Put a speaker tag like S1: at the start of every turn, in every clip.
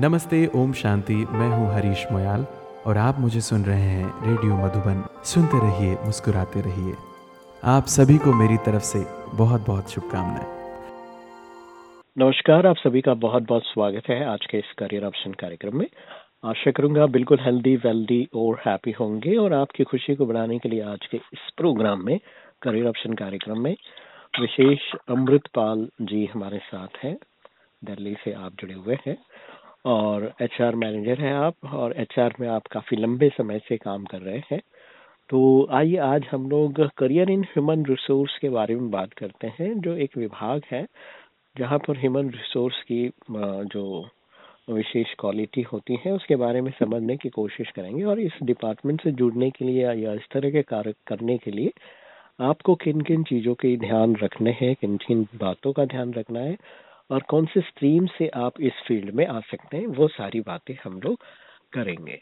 S1: नमस्ते, ओम शांति। मैं हूँ हरीश मोयाल और आप मुझे सुन रहे हैं रेडियो मधुबन। सुनते रहिए, मुस्कुराते रहिए। आप सभी को मेरी तरफ़ से बहुत बहुत शुभकामनाएँ।
S2: नमस्कार, आप सभी का बहुत बहुत स्वागत है आज के इस करियर ऑप्शन कार्यक्रम में। आशा करूँगा बिल्कुल हेल्दी वेल्दी और हैप्पी होंगे और आपकी खुशी को बढ़ाने के लिए आज के इस प्रोग्राम में करियर ऑप्शन कार्यक्रम में विशेष अमृतपाल जी हमारे साथ हैं। दिल्ली से आप जुड़े हुए हैं। और एचआर मैनेजर हैं आप और एचआर में आप काफ़ी लंबे समय से काम कर रहे हैं। तो आइए आज हम लोग करियर इन ह्यूमन रिसोर्स के बारे में बात करते हैं, जो एक विभाग है, जहाँ पर ह्यूमन रिसोर्स की जो विशेष क्वालिटी होती है, उसके बारे में समझने की कोशिश करेंगे और इस डिपार्टमेंट से जुड़ने के लिए या इस तरह के कार्य करने के लिए आपको किन किन चीज़ों के ध्यान रखने हैं किन किन बातों का ध्यान रखना है और कौन से स्ट्रीम से आप इस फ़ील्ड में आ सकते हैं वो सारी बातें हम लोग करेंगे।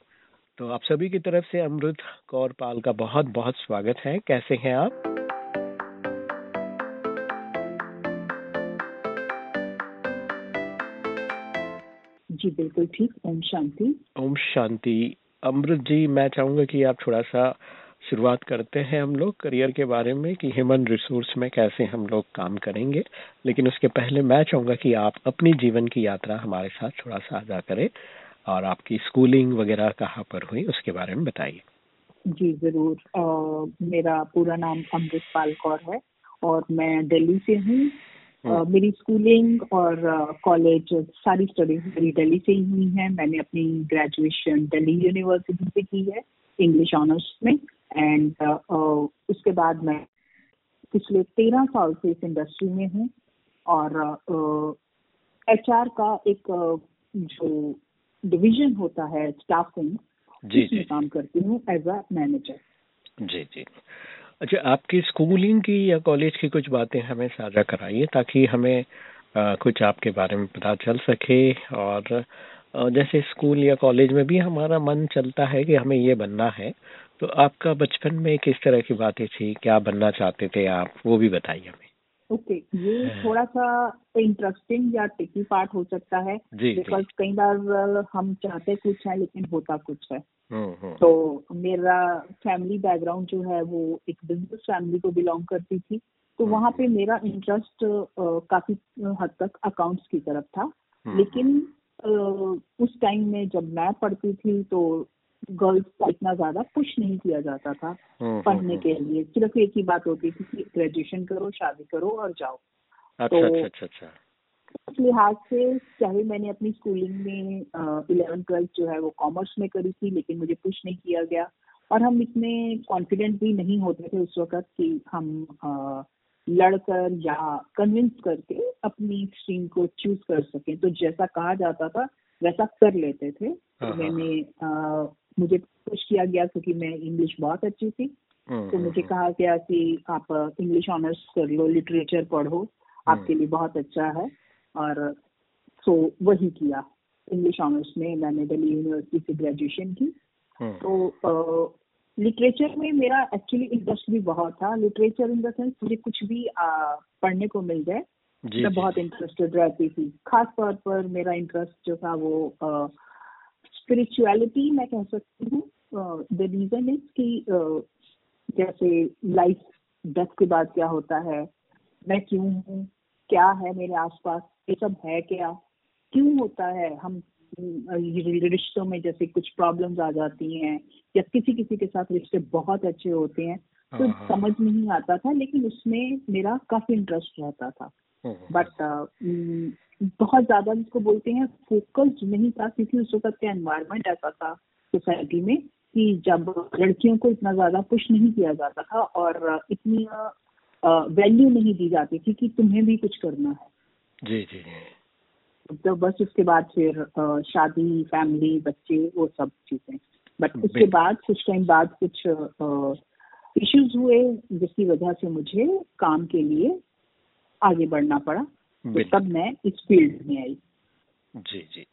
S2: तो आप सभी की तरफ़ से अमृत कौर पाल का बहुत बहुत स्वागत है। कैसे हैं आप?
S3: जी बिल्कुल ठीक। ओम शांति।
S2: ओम शांति। अमृत जी मैं चाहूँगा कि आप थोड़ा सा शुरुआत करते हैं हम लोग करियर के बारे में कि ह्यूमन रिसोर्स में कैसे हम लोग काम करेंगे। लेकिन उसके पहले मैं चाहूँगा कि आप अपनी जीवन की यात्रा हमारे साथ थोड़ा सा साझा करें और आपकी स्कूलिंग वगैरह कहाँ पर हुई उसके बारे में बताइए।
S3: जी ज़रूर। मेरा पूरा नाम अमृत पाल कौर है और मैं दिल्ली से हूँ। हम्म। मेरी स्कूलिंग और कॉलेज सारी स्टडीज़ मेरी दिल्ली से ही हुई है। मैंने अपनी ग्रेजुएशन दिल्ली यूनिवर्सिटी से की है इंग्लिश ऑनर्स में। एंड uh, uh, उसके बाद मैं पिछले तेरह साल से इस इंडस्ट्री में हूँ और एच uh, का एक जो डिवीज़न होता है स्टाफिंग जी जी। काम करती हूँ एज अ मैनेजर
S2: जी जी। अच्छा आपकी स्कूलिंग की या कॉलेज की कुछ बातें हमें साझा कराइए ताकि हमें आ, कुछ आपके बारे में पता चल सके और जैसे स्कूल या कॉलेज में भी हमारा मन चलता है कि हमें ये बनना है। तो आपका बचपन में किस तरह की बातें थी? क्या बनना चाहते थे आप? वो भी बताइए हमें।
S3: ओके okay, ये। थोड़ा सा इंटरेस्टिंग या टिकी पार्ट हो सकता है बिकॉज़ कई बार हम चाहते कुछ है लेकिन होता कुछ है। हम्म, हम्म। तो मेरा फैमिली बैकग्राउंड जो है वो एक बिज़नेस फैमिली को बिलोंग करती थी। तो वहाँ पे मेरा इंटरेस्ट काफ़ी हद तक अकाउंट्स की तरफ़ था। हम्म, लेकिन उस टाइम में जब मैं पढ़ती थी तो गर्ल्स को इतना ज़्यादा पुश नहीं किया जाता था हम्म, हम्म, पढ़ने के हम्म। लिए। सिर्फ़ एक ही बात होती थी कि ग्रेजुएशन करो शादी करो और जाओ।
S2: अच्छा तो अच्छा अच्छा
S3: उस लिहाज से चाहे मैंने अपनी स्कूलिंग में इलेवन ट्वेल्थ जो है वो कॉमर्स में करी थी लेकिन मुझे पुश नहीं किया गया। और हम इतने कॉन्फिडेंट भी नहीं होते थे उस वक्त कि हम आ, लड़कर या कन्विंस करके अपनी स्ट्रीम को चूज़ कर सकें। तो जैसा कहा जाता था वैसा कर लेते थे। तो हाँ, हाँ, मैंने आ, मुझे पुश किया गया क्योंकि मैं इंग्लिश बहुत अच्छी थी। हम्म, तो मुझे हम्म, कहा गया कि आप इंग्लिश ऑनर्स कर लो लिटरेचर पढ़ो। हम्म। आपके लिए बहुत अच्छा है। और सो वही किया। इंग्लिश ऑनर्स में मैंने दिल्ली यूनिवर्सिटी से ग्रेजुएशन की। तो लिटरेचर में मेरा एक्चुअली इंटरेस्ट भी बहुत था। लिटरेचर इन द सेंस मुझे कुछ भी आ, पढ़ने को मिल जाए मैं बहुत इंटरेस्टेड रहती थी। खास तौर पर मेरा इंटरेस्ट जो था वो स्पिरिचुअलिटी मैं कह सकती हूँ द रीजन इज़ कि जैसे लाइफ डेथ के बाद क्या होता है मैं क्यों हूँ क्या है मेरे आसपास ये सब है क्या क्यों होता है हम रिश्तों में जैसे कुछ प्रॉब्लम्स आ जाती हैं या किसी किसी के साथ रिश्ते बहुत अच्छे होते हैं तो हाँ, हाँ। समझ नहीं आता था लेकिन उसमें मेरा काफ़ी इंटरेस्ट रहता था बट बहुत ज़्यादा जिसको बोलते हैं फोकस नहीं था क्योंकि उस वक्त का एनवायरमेंट ऐसा था सोसाइटी में कि जब लड़कियों को इतना ज़्यादा पुश नहीं किया जाता था और इतनी वैल्यू नहीं दी जाती थी कि तुम्हें भी कुछ करना है।
S2: जी जी
S3: तो बस उसके बाद फिर शादी फैमिली बच्चे वो सब चीज़ें। बट उसके बाद कुछ टाइम बाद कुछ इश्यूज़ हुए जिसकी वजह से मुझे काम के लिए आगे बढ़ना पड़ा तो तब मैं इस फ़ील्ड में आई।
S2: जी जी।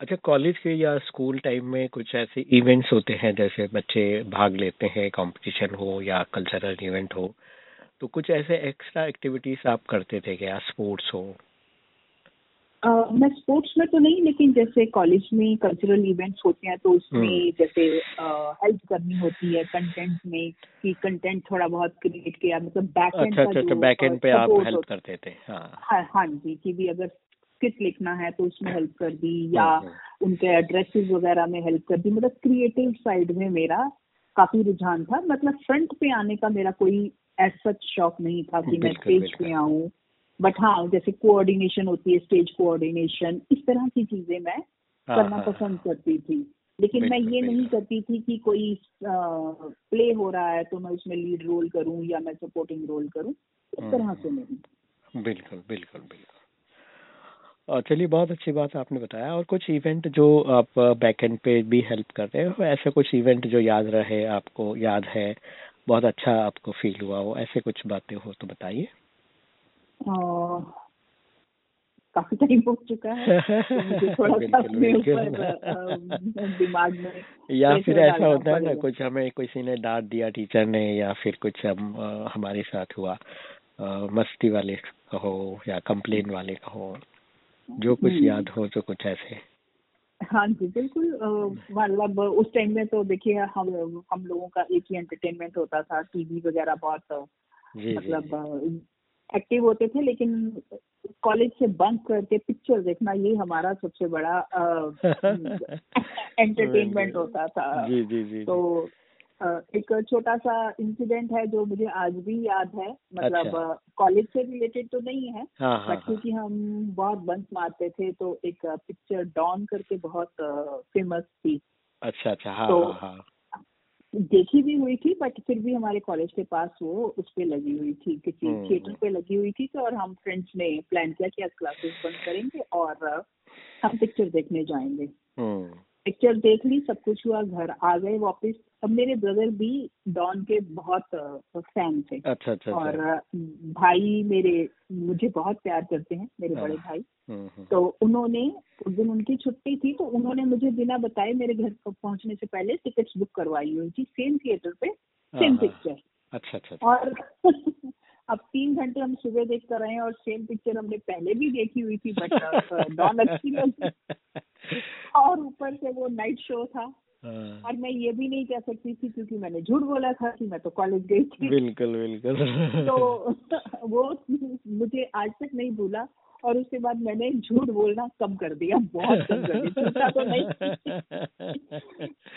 S2: अच्छा कॉलेज के या स्कूल टाइम में कुछ ऐसे इवेंट्स होते हैं जैसे बच्चे भाग लेते हैं कंपटीशन हो या कल्चरल इवेंट हो तो कुछ ऐसे एक्स्ट्रा एक्टिविटीज़ आप करते थे क्या? स्पोर्ट्स हो
S3: Uh, मैं स्पोर्ट्स में तो नहीं लेकिन जैसे कॉलेज में कल्चरल इवेंट्स होते हैं तो उसमें
S2: हम्म।
S3: जैसे हेल्प करनी होती है कंटेंट में कि कंटेंट थोड़ा बहुत क्रिएट किया मतलब बैक एंड
S2: अच्छा अच्छा बैक एंड पे आप हेल्प करते थे हाँ।
S3: हाँ हाँ जी कि भी अगर स्किट लिखना है तो उसमें हेल्प कर दी या
S2: हम्म, हम्म।
S3: उनके एड्रेसेस वगैरह में हेल्प कर दी। मतलब क्रिएटिव साइड में मेरा काफ़ी रुझान था। मतलब फ्रंट पे आने का मेरा कोई ऐसा शौक नहीं था कि मैं स्टेज पे आऊँ। बट हाँ जैसे कोऑर्डिनेशन होती है स्टेज कोऑर्डिनेशन इस तरह की चीज़ें मैं
S2: हाँ,
S3: करना
S2: हाँ,
S3: पसंद करती थी। लेकिन मैं ये नहीं करती थी कि कोई प्ले हो रहा है तो मैं उसमें लीड रोल करूँ या मैं सपोर्टिंग रोल करूँ इस
S2: हम्म,
S3: तरह से नहीं
S2: बिल्कुल बिल्कुल बिल्कुल। चलिए बहुत अच्छी बात आपने बताया और कुछ इवेंट जो आप बैक एंड पे भी हेल्प कर रहे हो ऐसे कुछ इवेंट जो याद रहे आपको याद है बहुत अच्छा आपको फील हुआ हो ऐसे कुछ बातें हो तो बताइए।
S3: काफ़ी टाइम हो चुका है। तो थोड़ा सा अपने ऊपर दिमाग में
S2: या फिर ऐसा होता है ना कुछ हमें किसी ने डांट दिया टीचर ने या फिर कुछ हम हमारे साथ हुआ मस्ती वाले कहो या कंप्लेन वाले कहो जो कुछ
S3: हम्म।
S2: याद हो तो कुछ ऐसे।
S3: हाँ जी बिल्कुल मतलब उस टाइम में तो देखिए हम हम लोगों का एक ही एंटरटेनमेंट होता था टीवी वगैरह बहुत
S2: जी जी जी।
S3: मतलब एक्टिव होते थे लेकिन कॉलेज से बंक करके पिक्चर देखना ये हमारा सबसे बड़ा एंटरटेनमेंट होता था।
S2: जी जी जी
S3: तो एक छोटा सा इंसिडेंट है जो मुझे आज भी याद है। मतलब
S2: अच्छा।
S3: कॉलेज से रिलेटेड तो नहीं है
S2: हाँ हाँ
S3: बट
S2: हाँ।
S3: क्योंकि हम बहुत बंक मारते थे तो एक पिक्चर डॉन करके बहुत फ़ेमस थी।
S2: अच्छा अच्छा हाँ
S3: तो-
S2: हाँ हाँ।
S3: देखी भी हुई थी बट फिर भी हमारे कॉलेज के पास वो उस पर लगी हुई थी किसी थिएटर
S2: हम्म।
S3: पे लगी हुई थी तो और हम फ्रेंड्स ने प्लान किया कि आज क्लासेस बंद करेंगे और हम पिक्चर देखने जाएँगे
S2: हम्म
S3: पिक्चर देख ली सब कुछ हुआ घर आ गए वापस अब मेरे ब्रदर भी डॉन के बहुत फ़ैन थे
S2: अच्छा अच्छा
S3: और
S2: अच्छा
S3: भाई मेरे मुझे बहुत प्यार करते हैं मेरे
S2: हाँ।
S3: बड़े भाई
S2: हम्म, हम्म।
S3: तो उन्होंने उस दिन उनकी छुट्टी थी तो उन्होंने मुझे बिना बताए मेरे घर पहुँचने से पहले टिकट्स बुक करवाई हुई थी सेम थिएटर पे
S2: हाँ,
S3: सेम
S2: हाँ।
S3: पिक्चर
S2: अच्छा अच्छा अच्छा।
S3: और अब तीन घंटे हम सुबह देख कर रहे हैं और सेम पिक्चर हमने पहले भी देखी हुई थी बट डॉन अच्छी लगी और ऊपर से वो नाइट शो था।
S2: हाँ,
S3: और मैं ये भी नहीं कह सकती थी क्योंकि मैंने झूठ बोला था कि मैं तो कॉलेज गई थी।
S2: बिल्कुल बिल्कुल।
S3: तो वो मुझे आज तक नहीं भूला। और उसके बाद मैंने झूठ बोलना कम कर दिया बहुत कम कर दिया। तो नहीं।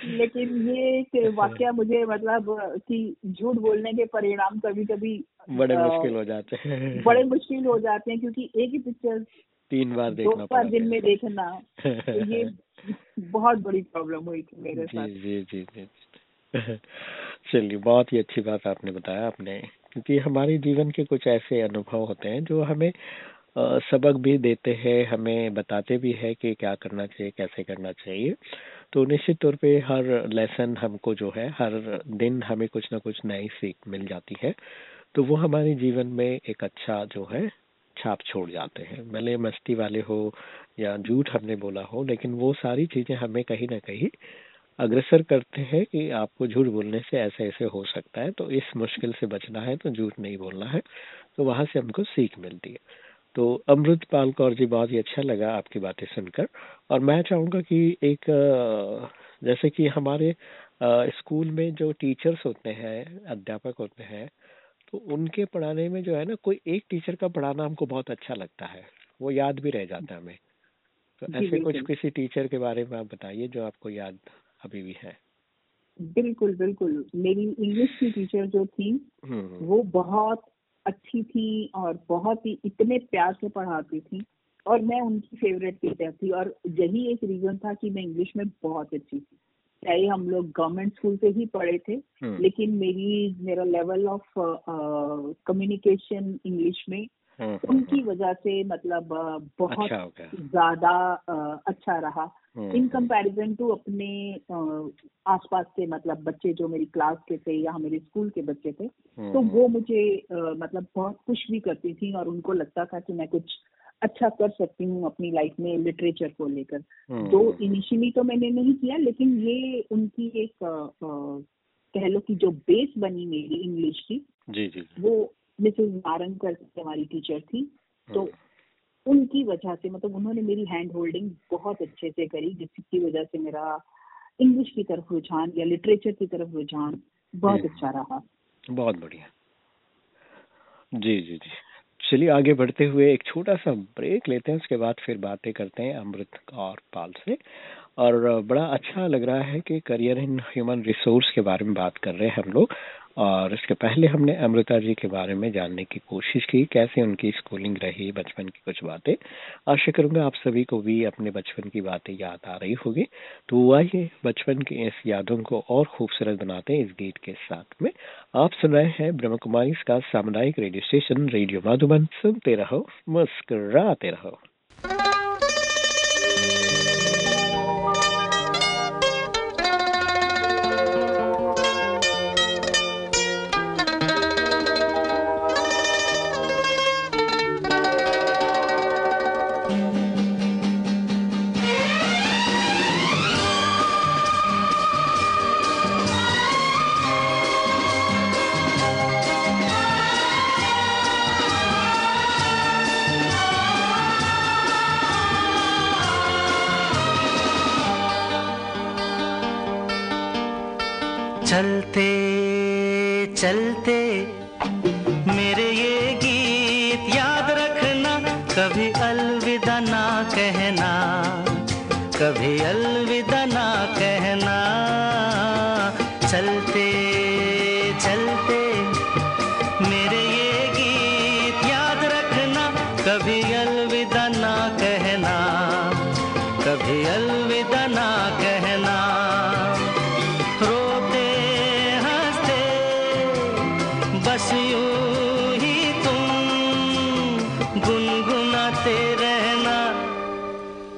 S3: लेकिन ये एक वाक्य मुझे मतलब कि झूठ बोलने के परिणाम कभी कभी
S2: बड़े मुश्किल हो जाते हैं।
S3: बड़े मुश्किल हो जाते हैं क्योंकि एक ही पिक्चर
S2: तीन बार
S3: दो
S2: देखना
S3: बार दिन में देखना। तो ये बहुत बड़ी प्रॉब्लम हुई थी मेरे
S2: जी
S3: साथ।
S2: जी जी जी। चलिए बहुत ही अच्छी बात आपने बताया आपने। क्योंकि हमारे जीवन के कुछ ऐसे अनुभव होते हैं जो हमें अ, सबक भी देते हैं हमें बताते भी है कि क्या करना चाहिए कैसे करना चाहिए। तो निश्चित तौर पे हर लेसन हमको जो है हर दिन हमें कुछ ना कुछ नई सीख मिल जाती है। तो वो हमारे जीवन में एक अच्छा जो है छाप छोड़ जाते हैं। भले मस्ती वाले हो या झूठ हमने बोला हो, लेकिन वो सारी चीज़ें हमें कहीं ना कहीं अग्रसर करते हैं कि आपको झूठ बोलने से ऐसे ऐसे हो सकता है तो इस मुश्किल से बचना है तो झूठ नहीं बोलना है तो वहाँ से हमको सीख मिलती है। तो अमृत पाल कौर जी, बहुत ही अच्छा लगा आपकी बातें सुनकर, और मैं चाहूँगा कि एक, जैसे कि हमारे स्कूल में जो टीचर्स होते हैं, अध्यापक होते हैं तो उनके पढ़ाने में जो है ना कोई एक टीचर का पढ़ाना हमको बहुत अच्छा लगता है। वो याद भी रह जाता है हमें। तो ऐसे कुछ। किसी टीचर के बारे में आप बताइए जो आपको याद अभी भी है।
S3: बिल्कुल बिल्कुल। मेरी इंग्लिश की टीचर जो थी
S2: हम्म
S3: वो बहुत अच्छी थी और बहुत ही इतने प्यार से पढ़ाती थी और मैं उनकी फेवरेट टीचर थी और यही एक रीजन था कि मैं इंग्लिश में बहुत अच्छी थी। चाहे हम लोग गवर्नमेंट स्कूल से ही पढ़े थे
S2: हम्म,
S3: लेकिन मेरी मेरा लेवल ऑफ़ कम्युनिकेशन इंग्लिश में
S2: हम्म, हम्म,
S3: उनकी वजह से मतलब बहुत
S2: अच्छा
S3: ज़्यादा अच्छा रहा। इन कंपैरिजन टू अपने आसपास के मतलब बच्चे जो मेरी क्लास के थे या मेरे स्कूल के बच्चे थे तो वो मुझे मतलब बहुत खुश भी करती थी और उनको लगता था कि मैं कुछ अच्छा कर सकती हूँ अपनी लाइफ में लिटरेचर को लेकर। तो इनिशियली तो मैंने नहीं किया लेकिन ये उनकी एक कह लो कि जो बेस बनी मेरी इंग्लिश की
S2: जी जी।
S3: वो मिसेज नारंग करके हमारी टीचर थी। तो
S2: हम्म,
S3: उनकी वजह से मतलब उन्होंने मेरी हैंड होल्डिंग बहुत अच्छे से करी जिसकी वजह से मेरा इंग्लिश की तरफ़ रुझान या लिटरेचर की तरफ़ रुझान बहुत हम्म। अच्छा रहा।
S2: बहुत बढ़िया। जी जी जी। चलिए आगे बढ़ते हुए एक छोटा सा ब्रेक लेते हैं, उसके बाद फिर बातें करते हैं अमृत और पाल से। और बड़ा अच्छा लग रहा है कि करियर इन ह्यूमन रिसोर्स के बारे में बात कर रहे हैं हम लोग। और इसके पहले हमने अमृता जी के बारे में जानने की कोशिश की, कैसे उनकी स्कूलिंग रही, बचपन की कुछ बातें। आशा करूँगा आप सभी को भी अपने बचपन की बातें याद आ रही होगी। तो आइए बचपन की इस यादों को और खूबसूरत बनाते हैं इस गीत के साथ में। आप सुन रहे हैं ब्रह्म कुमारी का सामुदायिक रेडियो स्टेशन रेडियो माधुबन सुनते रहो, मुस्कराते रहो।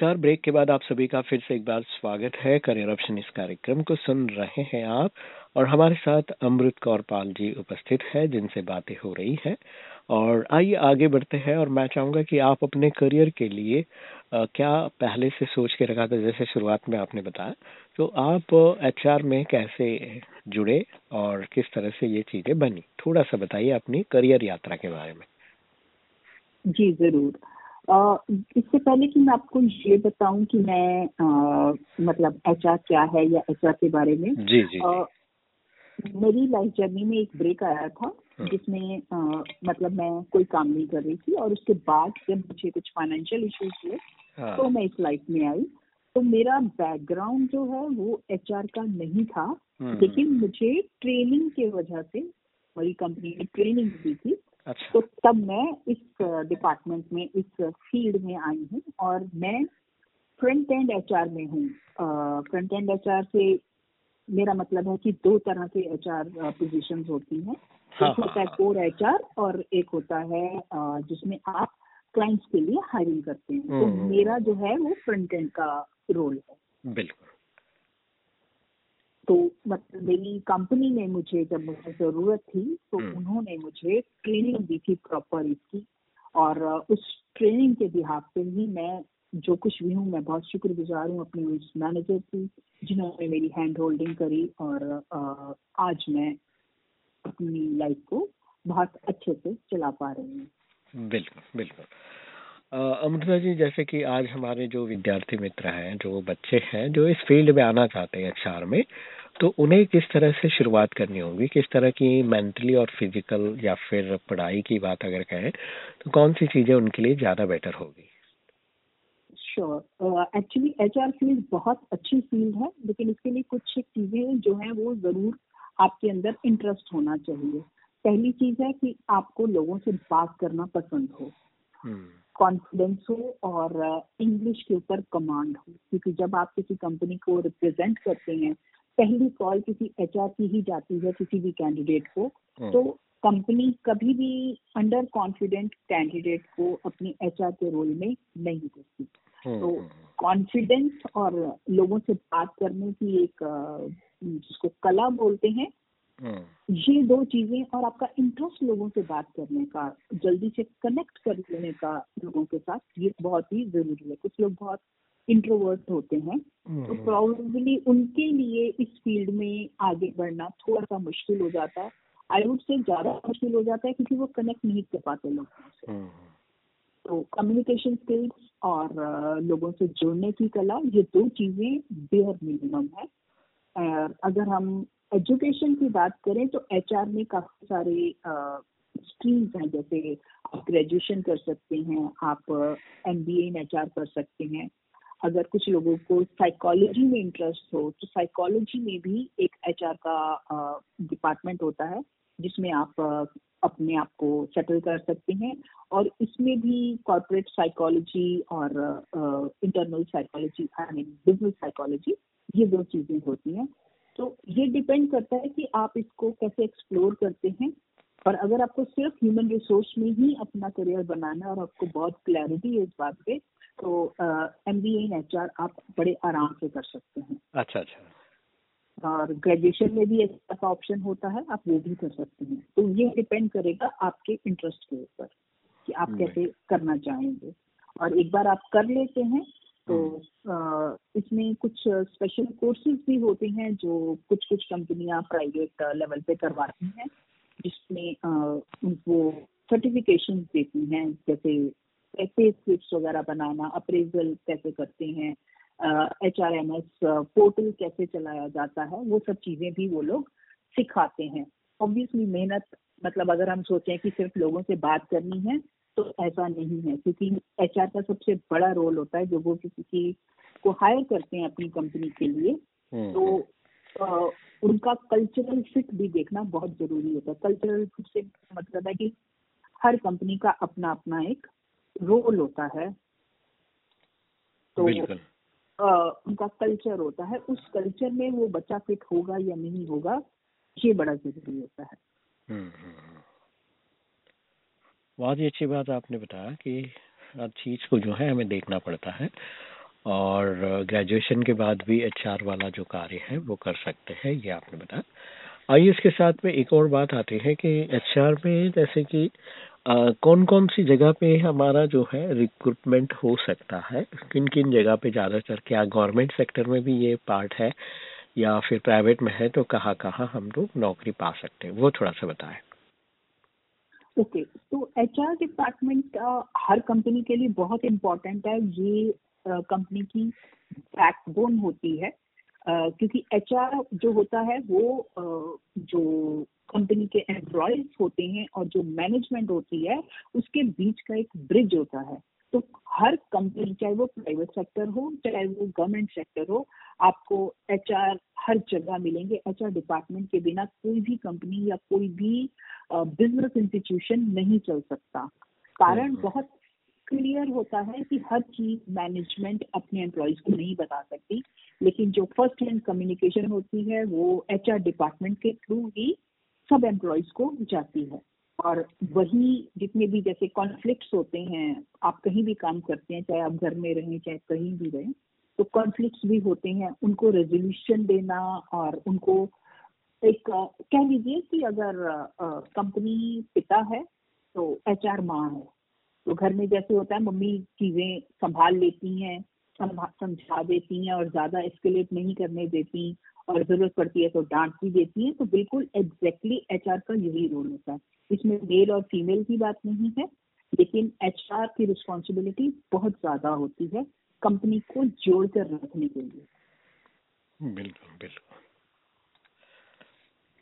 S2: नमस्कार। ब्रेक के बाद आप सभी का फिर से एक बार स्वागत है। करियर ऑप्शन इस कार्यक्रम को सुन रहे हैं आप और हमारे साथ अमृत कौर पाल जी उपस्थित है जिनसे बातें हो रही है। और आइए आगे बढ़ते हैं और मैं चाहूँगा कि आप अपने करियर के लिए आ, क्या पहले से सोच के रखा था जैसे शुरुआत में आपने बताया तो आप एचआर में कैसे जुड़े और किस तरह से ये चीज़ें बनी? थोड़ा सा बताइए अपनी करियर यात्रा के बारे में।
S3: जी ज़रूर। इससे पहले कि मैं आपको ये बताऊँ कि मैं आ, मतलब एचआर क्या है या एचआर के बारे में
S2: जी जी,
S3: आ, मेरी लाइफ जर्नी में एक ब्रेक आया था हाँ। जिसमें मतलब मैं कोई काम नहीं कर रही थी और उसके बाद जब मुझे कुछ फाइनेंशियल इश्यूज़ हुए हाँ। तो मैं इस लाइफ में आई तो मेरा बैकग्राउंड जो है वो एचआर का नहीं था हम्म। लेकिन मुझे ट्रेनिंग के वजह से मेरी कंपनी ने ट्रेनिंग दी थी अच्छा। तो तब मैं इस डिपार्टमेंट में इस फ़ील्ड में आई हूँ और मैं फ्रंट एंड एचआर में हूँ फ्रंट एंड एचआर से मेरा मतलब है कि दो तरह के एच आर पोजिशन होती हैं हाँ, एक होता है कोर एच। और एक होता है जिसमें आप क्लाइंट्स के लिए हायरिंग करते हैं तो। मेरा जो है वो फ्रंट एंड का रोल है
S2: बिल्कुल
S3: तो मतलब मेरी कंपनी ने मुझे जब मुझे ज़रूरत थी तो हम्म। उन्होंने मुझे ट्रेनिंग दी थी प्रॉपर इसकी। और उस ट्रेनिंग के बिहार पे ही मैं जो कुछ भी हूँ मैं बहुत शुक्रगुजार हूँ अपने उस मैनेजर की जिन्होंने मेरी हैंड होल्डिंग करी और आज मैं अपनी लाइफ को बहुत अच्छे से चला पा रही
S2: हूँ। बिल्कुल बिल्कुल। अमृता जी जैसे कि आज हमारे जो विद्यार्थी मित्र हैं जो बच्चे हैं जो इस फ़ील्ड में आना चाहते हैं एच में तो उन्हें किस तरह से शुरुआत करनी होगी? किस तरह की मेंटली और फ़िज़िकल या फिर पढ़ाई की बात अगर कहें तो कौन सी चीज़ें उनके लिए ज़्यादा बेटर होगी?
S3: Sure actually H R field बहुत अच्छी फ़ील्ड है लेकिन इसके लिए कुछ चीज़ें जो है वो ज़रूर आपके अंदर इंटरेस्ट होना चाहिए। पहली चीज़ है कि आपको लोगों से बात करना पसंद हो। Confidence hmm. हो और इंग्लिश uh, के ऊपर कमांड हो क्योंकि जब आप किसी कंपनी को रिप्रेजेंट करते हैं पहली कॉल किसी एचआर की ही जाती है किसी भी कैंडिडेट को। हम्म। तो कंपनी कभी भी अंडर कॉन्फिडेंट कैंडिडेट को अपनी एचआर के रोल में नहीं देती हम्म, तो कॉन्फिडेंस हम्म, और लोगों से बात करने की एक जिसको कला बोलते हैं ये दो चीज़ें और आपका इंटरेस्ट लोगों से बात करने का जल्दी से कनेक्ट कर लेने का लोगों के साथ ये बहुत ही ज़रूरी है। कुछ लोग बहुत इंट्रोवर्ट होते हैं तो प्रॉब्लली हम्म। उनके लिए इस फ़ील्ड में आगे बढ़ना थोड़ा सा मुश्किल हो जाता है आई वुड से ज़्यादा मुश्किल हो जाता है क्योंकि वो कनेक्ट नहीं कर पाते लोगों से हम्म। तो कम्युनिकेशन स्किल्स और लोगों से जुड़ने की कला ये दो चीज़ें बेहद मिनिमम है और अगर हम एजुकेशन की बात करें तो एचआर में काफ़ी सारे स्ट्रीम्स हैं जैसे आप ग्रेजुएशन कर सकते हैं आप एम बी इन एच कर सकते हैं अगर कुछ लोगों को साइकोलॉजी में इंटरेस्ट हो तो साइकोलॉजी में भी एक एचआर का डिपार्टमेंट होता है, जिसमें आप अपने आप को सेटल कर सकते हैं। और इसमें भी कॉर्पोरेट साइकोलॉजी और internal psychology I mean business psychology ये दो चीज़ें होती हैं। तो ये डिपेंड करता है कि आप इसको कैसे एक्सप्लोर करते हैं। और अगर आपको सिर्फ़ ह्यूमन रिसोर्स में ही अपना करियर बनाना और आपको बहुत क्लैरिटी है इस बात पे तो एम बी इन एच आप बड़े आराम से कर सकते हैं।
S2: अच्छा अच्छा।
S3: और ग्रेजुएशन में भी ऐसा ऑप्शन होता है आप वो भी कर सकते हैं। तो ये डिपेंड करेगा आपके इंटरेस्ट के ऊपर कि आप कैसे करना चाहेंगे। और एक बार आप कर लेते हैं तो हम्म। इसमें कुछ स्पेशल कोर्सेज भी होते हैं जो कुछ कुछ कंपनियाँ प्राइवेट लेवल पे करवाती हैं जिसमें उनको सर्टिफिकेशन देती हैं जैसे कैसे स्क्रिप्ट वगैरह बनाना अप्रेजल कैसे करते हैं H R M S portal कैसे चलाया जाता है वो सब चीज़ें भी वो लोग सिखाते हैं। ऑब्वियसली मेहनत मतलब अगर हम सोचें कि सिर्फ़ लोगों से बात करनी है तो ऐसा नहीं है क्योंकि एच आर का सबसे बड़ा रोल होता है जो वो किसी की को हायर करते हैं अपनी कंपनी के लिए
S2: हम्म,
S3: तो आ, उनका कल्चरल फिट भी देखना बहुत ज़रूरी होता है। कल्चरल फिट से मतलब है कि हर कंपनी का अपना अपना एक रोल होता है। तो आ, उनका कल्चर होता है। उस कल्चर में वो बच्चा फिट होगा या नहीं होगा ये बड़ा ज़रूरी होता है।
S2: हम्म, हम्म, हम्म। बहुत ही अच्छी बात आपने बताया कि हर चीज़ को जो है हमें देखना पड़ता है और ग्रेजुएशन के बाद भी एचआर वाला जो कार्य है वो कर सकते हैं ये आपने बताया। आइए इसके साथ में एक और बात आती है कि एचआर में जैसे कि कौन कौन सी जगह पे हमारा जो है रिक्रूटमेंट हो सकता है? किन किन जगह पे ज़्यादातर क्या गवर्नमेंट सेक्टर में भी ये पार्ट है, या फिर प्राइवेट में है तो कहाँ कहाँ हम लोग नौकरी पा सकते हैं? वो थोड़ा सा बताएँ।
S3: ओके तो एचआर डिपार्टमेंट हर कंपनी के लिए बहुत इम्पोर्टेंट है। ये कंपनी की बैकबोन होती है। क्योंकि एच जो होता है, वो जो कंपनी के एम्प्लॉयज़ होते हैं और जो मैनेजमेंट होती है उसके बीच का एक ब्रिज होता है। तो हर कंपनी चाहे वो प्राइवेट सेक्टर हो चाहे वो गवर्नमेंट सेक्टर हो आपको एचआर हर जगह मिलेंगे। एचआर डिपार्टमेंट के बिना कोई भी कंपनी या कोई भी बिज़नेस इंस्टीट्यूशन नहीं चल सकता। कारण। बहुत क्लियर होता है कि हर चीज़ मैनेजमेंट अपने एम्प्लॉयज़ को नहीं बता सकती। लेकिन जो फ़र्स्ट हैंड कम्युनिकेशन होती है वो एचआर डिपार्टमेंट के थ्रू ही सब एम्प्लॉयज़ को जाती है। और वही जितने भी जैसे कॉन्फ्लिक्ट्स होते हैं, आप कहीं भी काम करते हैं, चाहे आप घर में रहें, चाहे कहीं भी रहें तो कॉन्फ्लिक्ट्स भी होते हैं। उनको रेजोल्यूशन देना और उनको एक, कह लीजिए कि अगर कंपनी पिता है तो एच आर माँ है। तो घर में जैसे होता है, मम्मी चीज़ें संभाल लेती हैं समझा देती हैं और ज़्यादा एस्केलेट नहीं करने देती और ज़रूरत पड़ती है तो डांट भी देती है तो बिल्कुल एग्जैक्टली एच का यही रोल होता है। इसमें मेल और फीमेल की बात नहीं है, लेकिन एचआर की रिस्पॉन्सिबिलिटी बहुत ज़्यादा होती है कंपनी को जोड़ कर रखने के लिए।
S2: बिल्कुल बिल्कुल।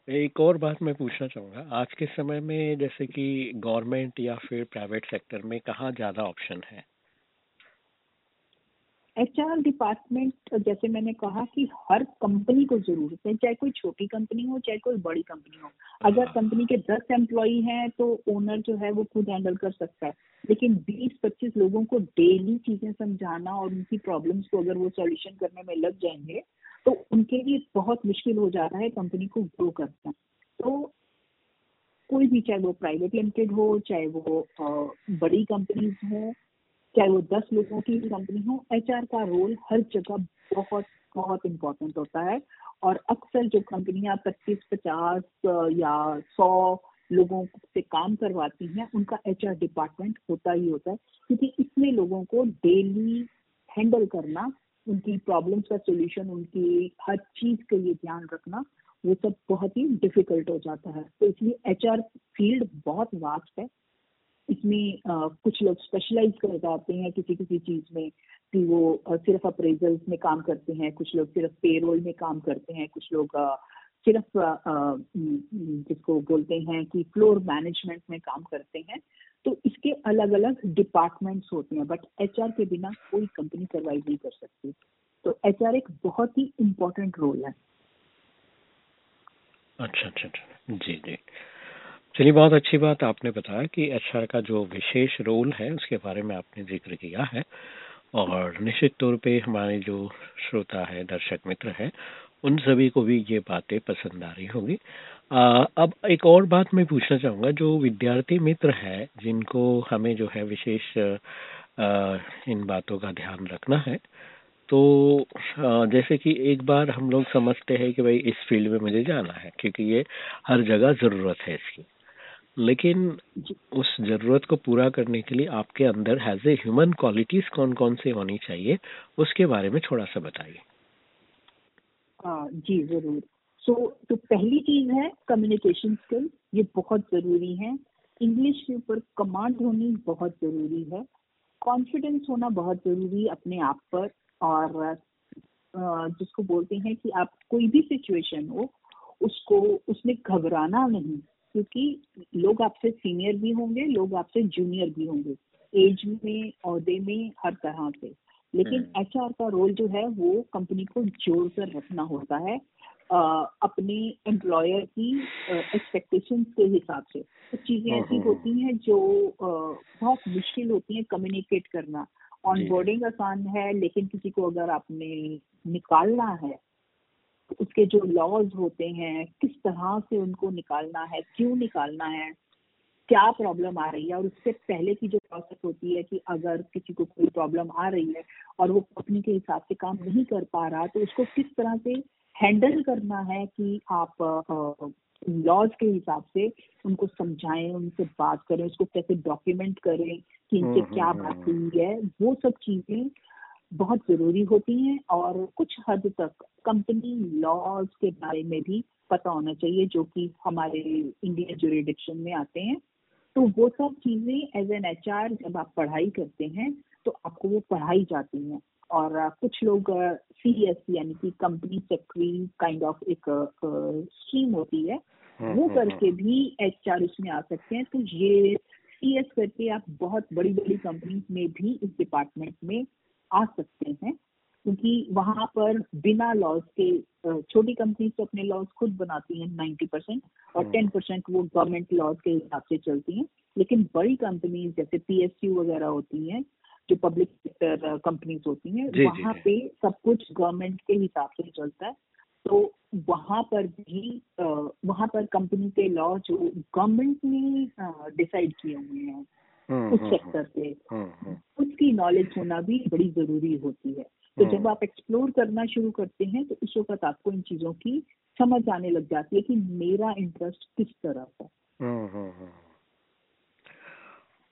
S2: एक और बात मैं पूछना चाहूँगा। आज के समय में जैसे कि गवर्नमेंट या फिर प्राइवेट सेक्टर में कहाँ ज़्यादा ऑप्शन है?
S3: एच आर डिपार्टमेंट जैसे मैंने कहा कि हर कंपनी को ज़रूरत है चाहे कोई छोटी कंपनी हो चाहे कोई बड़ी कंपनी हो। अगर कंपनी हाँ। के दस एम्प्लॉय हैं तो ओनर जो है वो खुद हैंडल कर सकता है। लेकिन 20-25 लोगों को डेली चीज़ें समझाना और उनकी प्रॉब्लम्स को अगर वो सॉल्यूशन करने में लग जाएँगे तो उनके लिए बहुत मुश्किल हो जाता है कंपनी को ग्रो करना। तो कोई भी चाहे वो प्राइवेट लिमिटेड हो चाहे वो बड़ी कंपनीज़ हो चाहे वो दस लोगों की कंपनी हो एचआर का रोल हर जगह बहुत बहुत इम्पोर्टेंट होता है। और अक्सर जो कंपनियाँ पच्चीस, पचास या सौ लोगों से काम करवाती हैं, उनका एचआर डिपार्टमेंट होता ही होता है। क्योंकि इसमें लोगों को डेली हैंडल करना, उनकी प्रॉब्लम्स का सोल्यूशन उनकी हर चीज़ के लिए ध्यान रखना, वो सब बहुत ही डिफ़िकल्ट हो जाता है। तो इसलिए एचआर फ़ील्ड बहुत वास्ट है। इसमें कुछ लोग स्पेशलाइज कर जाते हैं किसी किसी चीज़ में कि वो सिर्फ़ अप्रेजल्स में काम करते हैं, कुछ लोग सिर्फ़ पेरोल में काम करते हैं, कुछ लोग सिर्फ़ जिसको बोलते हैं कि फ्लोर मैनेजमेंट में काम करते हैं। तो इसके अलग अलग डिपार्टमेंट्स होते हैं बट एचआर के बिना कोई कंपनी सर्वाइव नहीं कर सकती। तो एचआर एक बहुत ही इम्पोर्टेंट रोल है।
S2: अच्छा अच्छा अच्छा। जी जी। चलिए, बहुत अच्छी बात आपने बताया कि एचआर का जो विशेष रोल है, उसके बारे में आपने ज़िक्र किया है। और निश्चित तौर पे हमारे जो श्रोता है, दर्शक मित्र है, उन सभी को भी ये बातें पसंद आ रही होंगी। अब एक और बात मैं पूछना चाहूँगा। जो विद्यार्थी मित्र है, जिनको हमें जो है विशेष इन बातों का ध्यान रखना है तो जैसे कि एक बार हम लोग समझते हैं कि भाई इस फ़ील्ड में मुझे जाना है, क्योंकि ये हर जगह ज़रूरत है इसकी। लेकिन उस ज़रूरत को पूरा करने के लिए आपके अंदर हैज़ ए ह्यूमन क्वालिटीज कौन कौन से होनी चाहिए उसके बारे में थोड़ा सा बताइए।
S3: जी ज़रूर। सो so, तो पहली चीज़ है कम्युनिकेशन स्किल ये बहुत ज़रूरी है। इंग्लिश के ऊपर कमांड होनी बहुत ज़रूरी है। कॉन्फिडेंस होना बहुत ज़रूरी है अपने आप पर और जिसको बोलते हैं कि आप कोई भी सिचुएशन हो उसको उसमें घबराना नहीं। क्योंकि लोग आपसे सीनियर भी होंगे लोग आपसे जूनियर भी होंगे। एज में अहदे में हर तरह से। लेकिन एच
S2: हम्म।
S3: का रोल जो है वो कंपनी को जोड़ कर रखना होता है अ, अपने एम्प्लॉयर की एक्सपेक्टेशन के हिसाब से। कुछ चीज़ें
S2: हम्म,
S3: ऐसी होती हैं जो अ, बहुत मुश्किल होती हैं कम्युनिकेट करना। ऑन बोर्डिंग आसान है लेकिन किसी को अगर आपने निकालना है तो उसके जो लॉज होते हैं किस तरह से उनको निकालना है क्यों निकालना है क्या प्रॉब्लम आ रही है और उससे पहले की जो प्रोसेस होती है कि अगर किसी को कोई प्रॉब्लम आ रही है और वो कंपनी के हिसाब से काम नहीं कर पा रहा तो उसको किस तरह से हैंडल करना है कि आप लॉज के हिसाब से उनको समझाएँ उनसे बात करें उसको कैसे डॉक्यूमेंट करें कि इनसे
S2: हम्म,
S3: क्या
S2: हम्म,
S3: बात
S2: हम्म।
S3: हुई है वो सब चीज़ें बहुत ज़रूरी होती हैं और कुछ हद तक कंपनी लॉज के बारे में भी पता होना चाहिए जो कि हमारे इंडियन जुरिडिक्शन में आते हैं। तो वो सब चीज़ें एज एन एच जब आप पढ़ाई करते हैं तो आपको वो पढ़ाई जाती हैं। और कुछ लोग सी एस यानी कि कंपनी सेक्रेटरी काइंड ऑफ़ एक स्ट्रीम होती है।
S2: हम्म,
S3: वो
S2: हम्म,
S3: करके भी एचआर उसमें आ सकते हैं। तो ये सी एस करके आप बहुत बड़ी बड़ी कंपनी में भी इस डिपार्टमेंट में आ सकते हैं क्योंकि वहाँ पर बिना लॉस के छोटी कंपनी तो अपने लॉस खुद बनाती हैं 90 परसेंट और
S2: हम्म।
S3: 10 परसेंट वो गवर्नमेंट लॉज के हिसाब से चलती हैं। लेकिन बड़ी कंपनीज़ जैसे पीएसयू वगैरह होती हैं जो पब्लिक सेक्टर कंपनीज़ होती हैं वहाँ पे सब कुछ गवर्नमेंट के हिसाब से चलता है। तो वहाँ पर भी वहाँ पर कंपनी के लॉ जो गवर्नमेंट ने डिसाइड किए हुए हैं
S2: हम्म,
S3: उस से
S2: हम्म, हम्म।
S3: उसकी नॉलेज होना भी बड़ी ज़रूरी होती है तो। जब आप एक्सप्लोर करना शुरू करते हैं तो उस वक्त आपको इन चीज़ों की समझ आने लग जाती है कि मेरा इंटरेस्ट किस तरह का
S2: हम्म, हम्म, हम्म।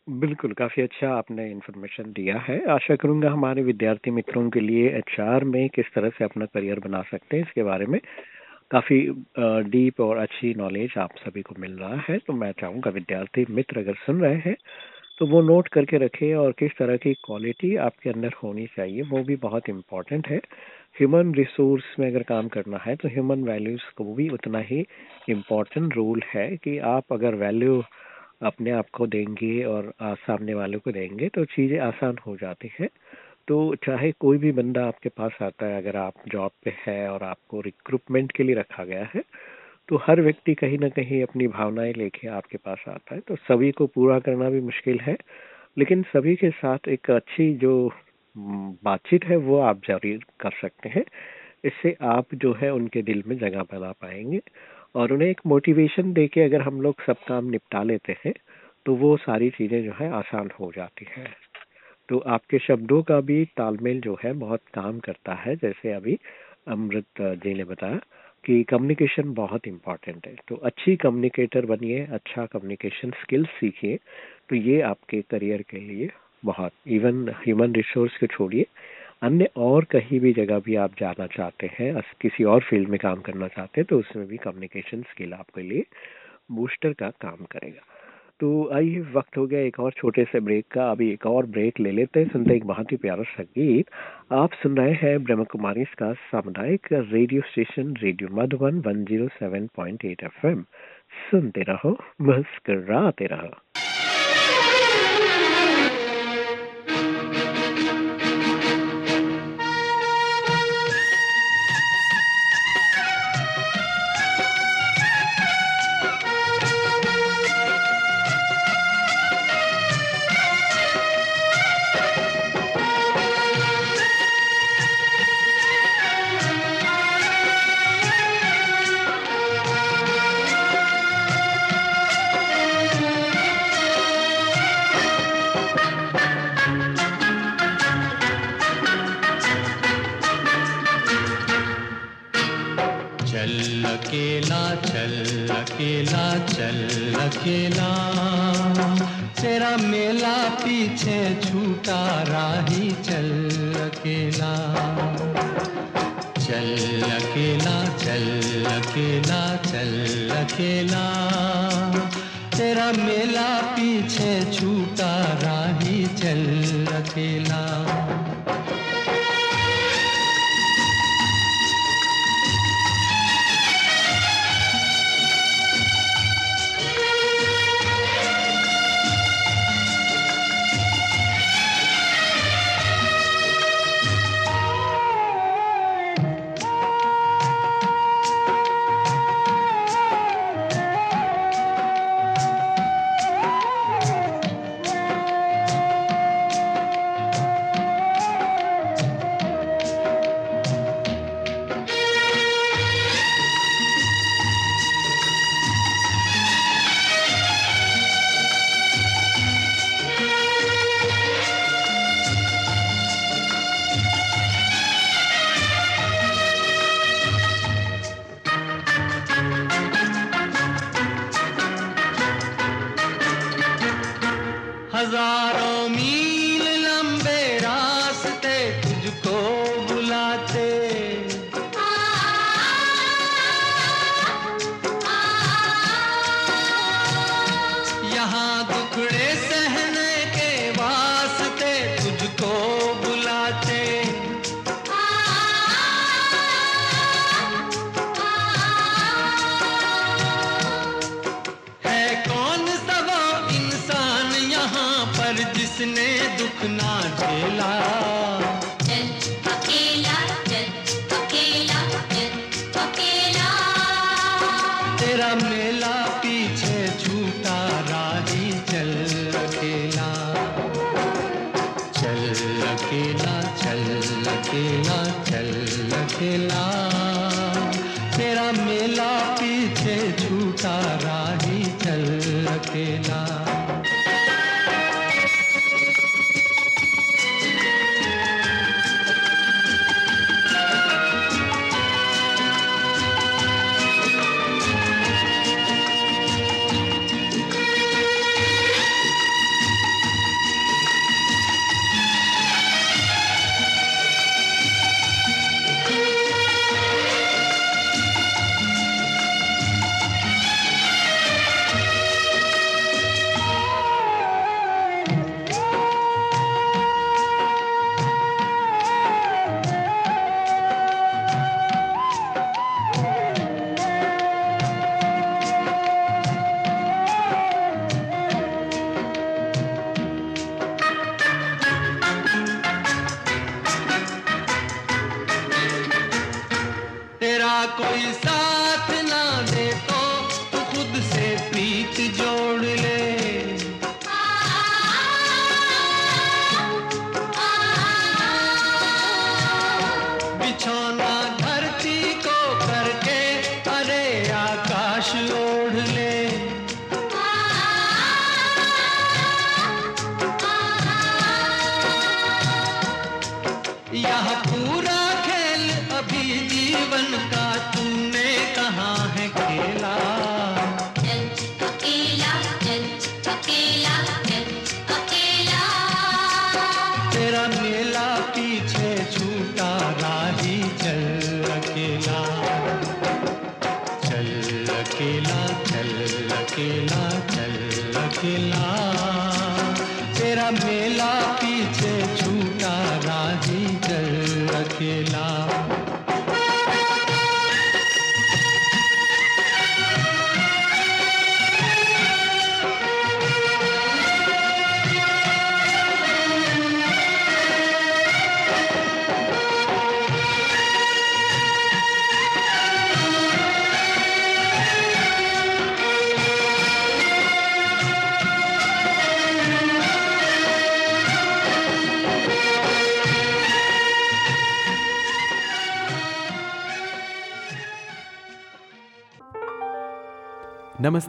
S2: बिल्कुल काफ़ी अच्छा आपने इन्फॉर्मेशन दिया है आशा करूँगा हमारे विद्यार्थी मित्रों के लिए एचआर में किस तरह से अपना करियर बना सकते हैं इसके बारे में काफ़ी डीप और अच्छी नॉलेज आप सभी को मिल रहा है तो मैं चाहूँगा विद्यार्थी मित्र अगर सुन रहे हैं तो वो नोट करके रखें और किस तरह की क्वालिटी आपके अंदर होनी चाहिए, वो भी बहुत इंपॉर्टेंट है। ह्यूमन रिसोर्स में अगर काम करना है तो ह्यूमन वैल्यूज़ को भी उतना ही इम्पोर्टेंट रोल है कि आप अगर वैल्यू अपने आप को देंगे और सामने वालों को देंगे तो चीज़ें आसान हो जाती है। तो चाहे कोई भी बंदा आपके पास आता है, अगर आप जॉब पे है और आपको रिक्रूटमेंट के लिए रखा गया है तो हर व्यक्ति कहीं ना कहीं अपनी भावनाएँ लेके आपके पास आता है। तो सभी को पूरा करना भी मुश्किल है लेकिन सभी के साथ एक अच्छी जो हम्म, बातचीत है वो आप जारी कर सकते हैं। इससे आप जो है उनके दिल में जगह बना पाएँगे और उन्हें एक मोटिवेशन दे के अगर हम लोग सब काम निपटा लेते हैं तो वो सारी चीज़ें जो है आसान हो जाती है। तो आपके शब्दों का भी तालमेल जो है बहुत काम करता है जैसे अभी अमृत जी ने बताया। कि कम्युनिकेशन बहुत इम्पोर्टेंट है। तो अच्छी कम्युनिकेटर बनिए अच्छा कम्युनिकेशन स्किल्स सीखिए तो ये आपके करियर के लिए बहुत इवन ह्यूमन रिसोर्स को छोड़िए। अन्य और कहीं भी जगह भी आप जाना चाहते हैं किसी और फ़ील्ड में काम करना चाहते हैं तो उसमें भी कम्युनिकेशन स्किल आपके लिए बूस्टर का काम करेगा। तो आइए, वक्त हो गया एक और छोटे से ब्रेक का। अभी एक और ब्रेक ले लेते हैं। सुनते एक बहुत ही प्यारा संगीत। आप सुन रहे हैं ब्रह्म कुमारी का सामुदायिक radio station radio Madhuban 107.8 FM सुनते रहो, मुस्कराते रहो।
S4: अकेला तेरा मेला पीछे छूटा राही चल अकेला।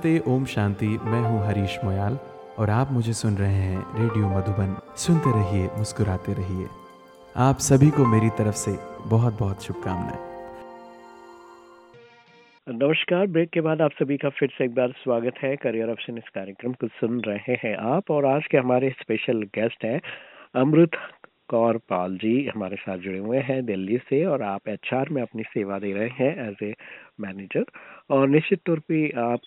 S1: नमस्ते, ओम शांति। मैं हूँ हरीश मोयाल और आप मुझे सुन रहे हैं रेडियो मधुबन। सुनते रहिए, मुस्कुराते रहिए। आप सभी को मेरी तरफ़ से बहुत बहुत शुभकामनाएँ।
S2: नमस्कार, ब्रेक के बाद आप सभी का फिर से एक बार स्वागत है। करियर ऑप्शन इस कार्यक्रम को सुन रहे हैं आप और आज के हमारे स्पेशल गेस्ट हैं अमृत कौर पाल जी हमारे साथ जुड़े हुए हैं दिल्ली से और आप एचआर में अपनी सेवा दे रहे हैं एज ए मैनेजर और निश्चित तौर पे आप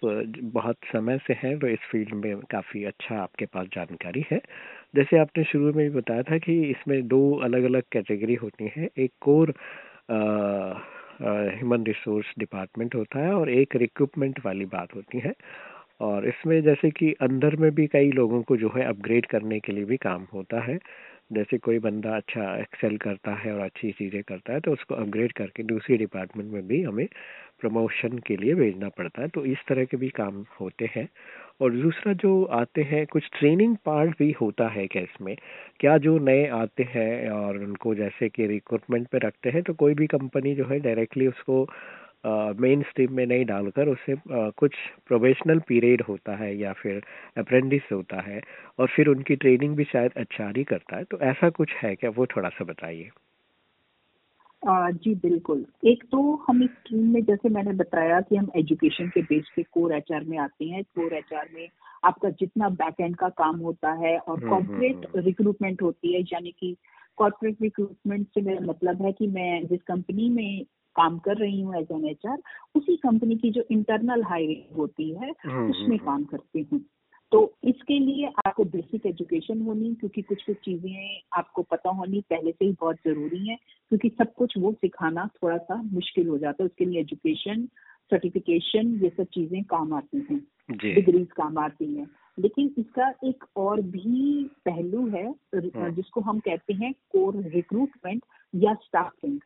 S2: बहुत समय से हैं तो इस फ़ील्ड में काफ़ी अच्छा आपके पास जानकारी है। जैसे आपने शुरू में भी बताया था कि इसमें दो अलग अलग कैटेगरी होती हैं। एक कोर ह्यूमन रिसोर्स डिपार्टमेंट होता है और एक रिक्रूटमेंट वाली बात होती है। और इसमें जैसे कि अंदर में भी कई लोगों को जो है अपग्रेड करने के लिए भी काम होता है। जैसे कोई बंदा अच्छा एक्सेल करता है और अच्छी चीज़ें करता है तो उसको अपग्रेड करके दूसरी डिपार्टमेंट में भी हमें प्रमोशन के लिए भेजना पड़ता है। तो इस तरह के भी काम होते हैं। और दूसरा जो आते हैं, कुछ ट्रेनिंग पार्ट भी होता है क्या इसमें क्या जो नए आते हैं और उनको जैसे कि रिक्रूटमेंट पे रखते हैं तो कोई भी कंपनी जो है डायरेक्टली उसको मेन स्ट्रीम में नहीं डालकर उसे कुछ प्रोफेशनल पीरियड होता है या फिर अप्रेंटिस होता है और फिर उनकी ट्रेनिंग भी शायद अच्छा ही करता है। तो ऐसा कुछ है क्या? वो थोड़ा सा बताइए।
S3: जी बिल्कुल। एक तो हम इस स्ट्रीम में जैसे मैंने बताया कि हम एजुकेशन के बेस पे कोर एचआर में आते हैं। कोर एचआर में आपका जितना बैक एंड का काम होता है और
S2: हम्म,
S3: कॉर्पोरेट रिक्रूटमेंट होती है यानी कि कॉर्पोरेट रिक्रूटमेंट से मेरा मतलब है कि मैं जिस कंपनी में काम कर रही हूँ एज एन एचआर उसी कंपनी की जो इंटरनल हायरिंग होती है
S2: हम्म,
S3: उसमें
S2: हम्म,
S3: काम करती हूँ। तो इसके लिए आपको बेसिक एजुकेशन होनी क्योंकि कुछ कुछ चीज़ें आपको पता होनी पहले से ही बहुत ज़रूरी है क्योंकि सब कुछ वो सिखाना थोड़ा सा मुश्किल हो जाता है। उसके लिए एजुकेशन सर्टिफिकेशन ये सब चीज़ें काम आती हैं। डिग्रीज काम आती हैं। लेकिन इसका एक और भी पहलू है
S2: हम्म।
S3: जिसको हम कहते हैं कोर रिक्रूटमेंट या स्टाफिंग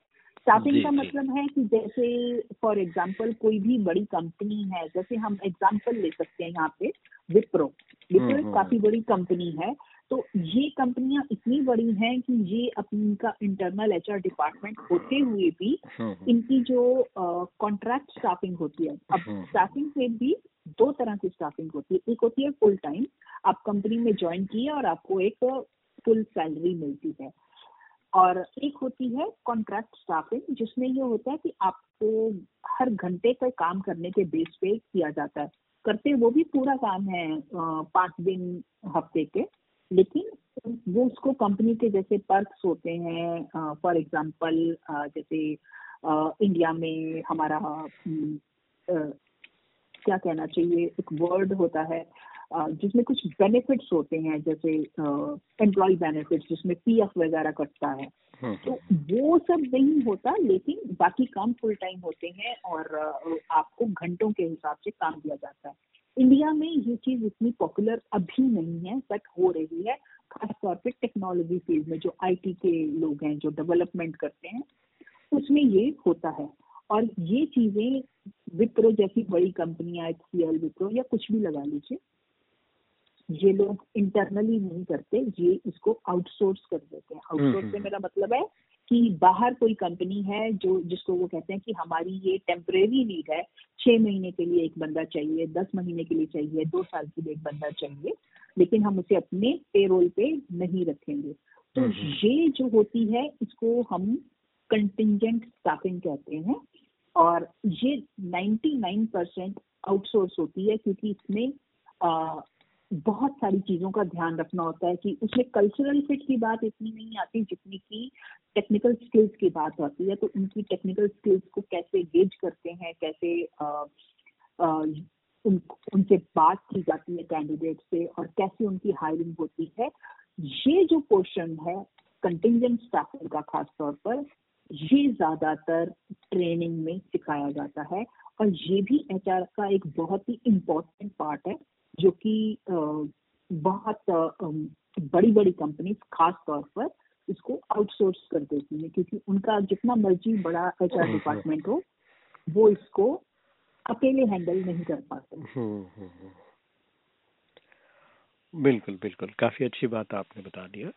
S3: स्टाफिंग का मतलब है कि जैसे फॉर एग्जांपल कोई भी बड़ी कंपनी है जैसे हम एग्जांपल ले सकते हैं यहाँ पे विप्रो विप्रो
S2: हम्म,
S3: एक
S2: हम्म,
S3: काफ़ी बड़ी कंपनी है। तो ये कंपनियाँ इतनी बड़ी हैं कि ये अपनी का इंटरनल एचआर डिपार्टमेंट होते हुए भी
S2: हम्म, हम्म,
S3: इनकी जो कॉन्ट्रैक्ट स्टाफिंग होती है। अब
S2: हम्म।
S3: स्टाफिंग से भी दो तरह की स्टाफिंग होती है। एक होती है फुल टाइम आप कंपनी में ज्वाइन किए और आपको एक फुल सैलरी मिलती है। और एक होती है कॉन्ट्रैक्ट स्टाफिंग जिसमें ये होता है कि आपको हर घंटे का काम करने के बेस पे किया जाता है। करते वो भी पूरा काम है पाँच दिन हफ़्ते के। लेकिन वो उसको कंपनी के जैसे पर्क्स होते हैं फॉर एग्जांपल जैसे इंडिया में हमारा क्या कहना चाहिए? एक वर्ड होता है जिसमें कुछ बेनिफिट्स होते हैं जैसे एम्प्लॉय बेनिफिट्स जिसमें पीएफ वगैरह कटता है।
S2: हम्म,
S3: तो वो सब नहीं होता लेकिन बाकी काम फुल टाइम होते हैं और आपको घंटों के हिसाब से काम दिया जाता है। इंडिया में ये चीज़ इतनी पॉपुलर अभी नहीं है बट हो रही है खासतौर पे टेक्नोलॉजी फ़ील्ड में जो आईटी के लोग हैं जो डेवलपमेंट करते हैं उसमें ये होता है। और ये चीज़ें विप्रो जैसी बड़ी कंपनियाँ एच विप्रो या कुछ भी लगा लीजिए ये लोग इंटरनली नहीं करते ये इसको आउटसोर्स कर देते हैं आउटसोर्स से
S2: हम्म।
S3: मेरा मतलब है कि बाहर कोई कंपनी है जो जिसको वो कहते हैं कि हमारी ये टेम्परेरी नीड है छह महीने के लिए एक बंदा चाहिए दस महीने के लिए चाहिए दो साल के लिए एक बंदा चाहिए लेकिन हम उसे अपने पेरोल पे नहीं रखेंगे तो
S2: हम्म।
S3: ये जो होती है इसको हम कंटिजेंट स्टाफिंग कहते हैं और ये 99 परसेंट आउटसोर्स होती है क्योंकि इसमें बहुत सारी चीज़ों का ध्यान रखना होता है कि उसमें कल्चरल फिट की बात इतनी नहीं आती जितनी की टेक्निकल स्किल्स की बात आती है। तो उनकी टेक्निकल स्किल्स को कैसे गेज करते हैं कैसे आ, आ, उन, उनसे बात की जाती है कैंडिडेट से और कैसे उनकी हायरिंग होती है। ये जो पोर्शन है कंटिजेंट स्टाफिंग का खास तौर पर ये ज़्यादातर ट्रेनिंग में सिखाया जाता है और ये भी एचआर का एक बहुत ही इम्पोर्टेंट पार्ट है। जो कि बहुत बड़ी बड़ी कंपनी खास तौर पर इसको आउटसोर्स कर देती है क्योंकि उनका जितना मर्ज़ी बड़ा एचआर डिपार्टमेंट हो वो इसको अकेले हैंडल नहीं कर पाते।
S2: हम्म, हम्म, हम्म। बिल्कुल बिल्कुल। काफ़ी अच्छी बात आपने बता दिया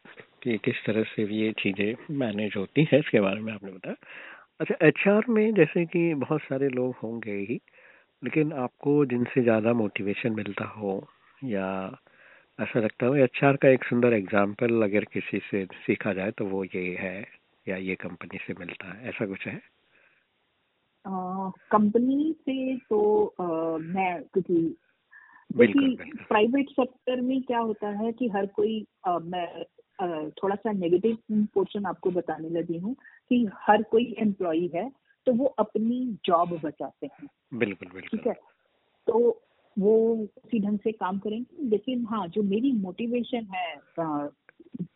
S2: कि किस तरह से ये चीज़ें मैनेज होती हैं इसके बारे में आपने बताया। अच्छा एचआर में जैसे कि बहुत सारे लोग होंगे ही लेकिन आपको जिनसे ज़्यादा मोटिवेशन मिलता हो या ऐसा लगता हो एचआर का एक सुंदर एग्ज़ाम्पल अगर किसी से सीखा जाए तो वो ये है या ये कंपनी से मिलता है। ऐसा कुछ है?
S3: कंपनी से तो अ, मैं क्योंकि
S2: बिल्कुल।
S3: प्राइवेट सेक्टर में क्या होता है कि हर कोई अ, मैं अ, थोड़ा सा नेगेटिव पोर्शन आपको बताने लगी हूँ कि हर कोई एम्प्लॉय है। तो वो अपनी जॉब बचाते हैं।
S2: बिल्कुल
S3: ठीक है? तो वो उसी ढंग से काम करेंगे। लेकिन हाँ जो मेरी मोटिवेशन है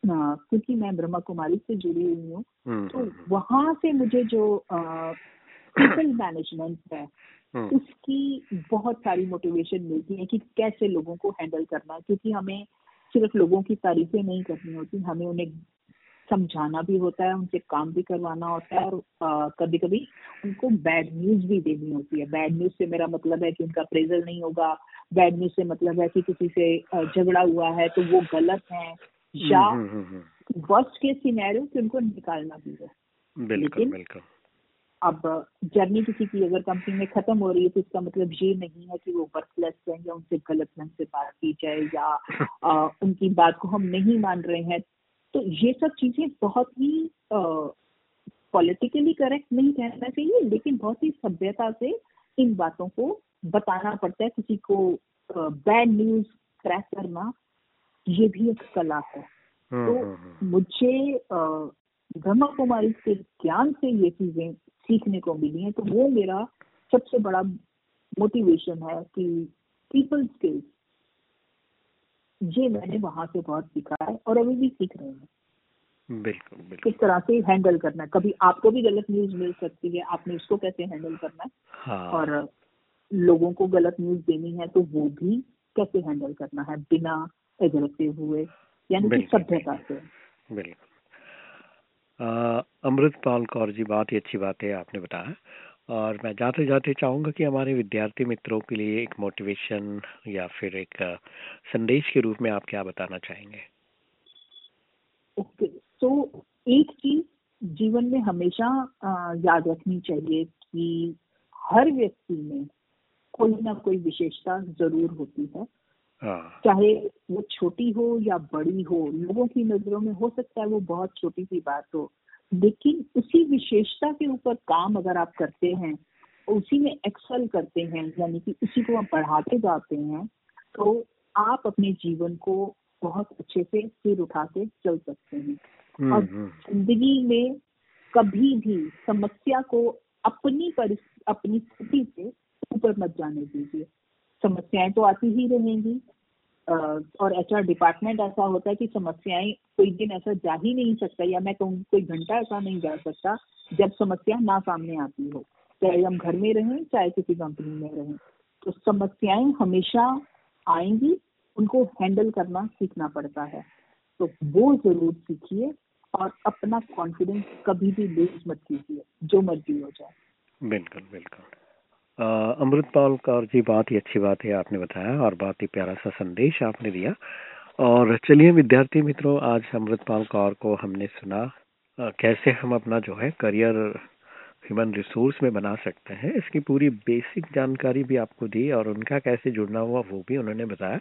S3: क्योंकि मैं ब्रह्मा कुमारी से जुड़ी हुई हूँ
S2: हम्म,
S3: तो
S2: हम्म,
S3: वहाँ से मुझे जो पीपल मैनेजमेंट है
S2: हम्म,
S3: उसकी बहुत सारी मोटिवेशन मिलती है कि कैसे लोगों को हैंडल करना है। क्योंकि हमें सिर्फ़ लोगों की तारीफें नहीं करनी होती हमें उन्हें समझाना भी होता है उनसे काम भी करवाना होता है और कभी कभी उनको बैड न्यूज़ भी देनी होती है। बैड न्यूज़ से मेरा मतलब है कि उनका अप्रेजल नहीं होगा। बैड न्यूज़ से मतलब है कि किसी से झगड़ा हुआ है तो वो गलत है। या
S2: हम्म, हम्म,
S3: वर्स्ट केस सिनेरियो कि उनको निकालना भी है।
S2: बिल्कुल बिल्कुल।
S3: अब जर्नी किसी की अगर कंपनी में खत्म हो रही है तो इसका मतलब ये नहीं है कि वो वर्कलेस है या उनसे गलत ढंग से बात की जाए या आ, उनकी बात को हम नहीं मान रहे हैं। तो ये सब चीज़ें बहुत ही पॉलिटिकली करेक्ट नहीं कहना चाहिए लेकिन बहुत ही सभ्यता से इन बातों को बताना पड़ता है। किसी को बैड न्यूज़ क्रैक करना ये भी एक कला है।
S2: हम्म,
S3: तो
S2: हम्म, हम्म,
S3: मुझे ब्रह्मा कुमारी के ज्ञान से ये चीज़ें सीखने को मिली हैं तो वो मेरा सबसे बड़ा मोटिवेशन है कि पीपल स्किल्स ये मैंने वहाँ से बहुत सीखा है और अभी भी सीख रहे हैं।
S2: बिल्कुल बिल्कुल।
S3: किस तरह से हैंडल करना है कभी आपको भी गलत न्यूज़ मिल सकती है आपने उसको कैसे हैंडल करना है?
S2: हाँ।
S3: और लोगों को गलत न्यूज़ देनी है तो वो भी कैसे हैंडल करना है? बिना एजरते हुए यानी कि सभ्यता से।
S2: बिल्कुल। अमृतपाल कौर जी बहुत ही अच्छी बात है आपने बताया। और मैं जाते जाते चाहूँगा कि हमारे विद्यार्थी मित्रों के लिए एक मोटिवेशन या फिर एक संदेश के रूप में आप क्या बताना चाहेंगे?
S3: ओके तो एक चीज़ जीवन में हमेशा याद रखनी चाहिए कि हर व्यक्ति में कोई ना कोई विशेषता ज़रूर होती है।
S2: हाँ।
S3: चाहे वो छोटी हो या बड़ी हो लोगों की नज़रों में हो सकता है वो बहुत छोटी सी बात हो लेकिन उसी विशेषता के ऊपर काम अगर आप करते हैं उसी में एक्सल करते हैं यानी कि उसी को आप बढ़ाते जाते हैं तो आप अपने जीवन को बहुत अच्छे से सिर उठा के चल सकते हैं।
S2: हम्म,
S3: और
S2: हम्म,
S3: ज़िंदगी में कभी भी समस्या को अपनी अपनी स्थिति से ऊपर मत जाने दीजिए। समस्याएँ तो आती ही रहेंगी। और एचआर डिपार्टमेंट ऐसा होता है कि समस्याएँ कोई दिन ऐसा जा ही नहीं सकता या मैं कहूँ कोई घंटा ऐसा नहीं जा सकता जब समस्या ना सामने आती हो। चाहे हम घर में रहें, चाहे किसी कंपनी में रहें। तो समस्याएँ हमेशा आएँगी, उनको हैंडल करना सीखना पड़ता है। तो वो ज़रूर सीखिए और अपना कॉन्फिडेंस कभी भी लूज मत कीजिए, जो मर्ज़ी हो जाए।
S2: बिल्कुल बिल्कुल। अमृतपाल कौर जी, बहुत ही अच्छी बात है, आपने बताया और बहुत ही प्यारा सा संदेश आपने दिया। और चलिए विद्यार्थी मित्रों, आज अमृतपाल कौर को हमने सुना। कैसे हम अपना जो है करियर ह्यूमन रिसोर्स में बना सकते हैं, इसकी पूरी बेसिक जानकारी भी आपको दी और उनका कैसे जुड़ना हुआ वो भी उन्होंने बताया।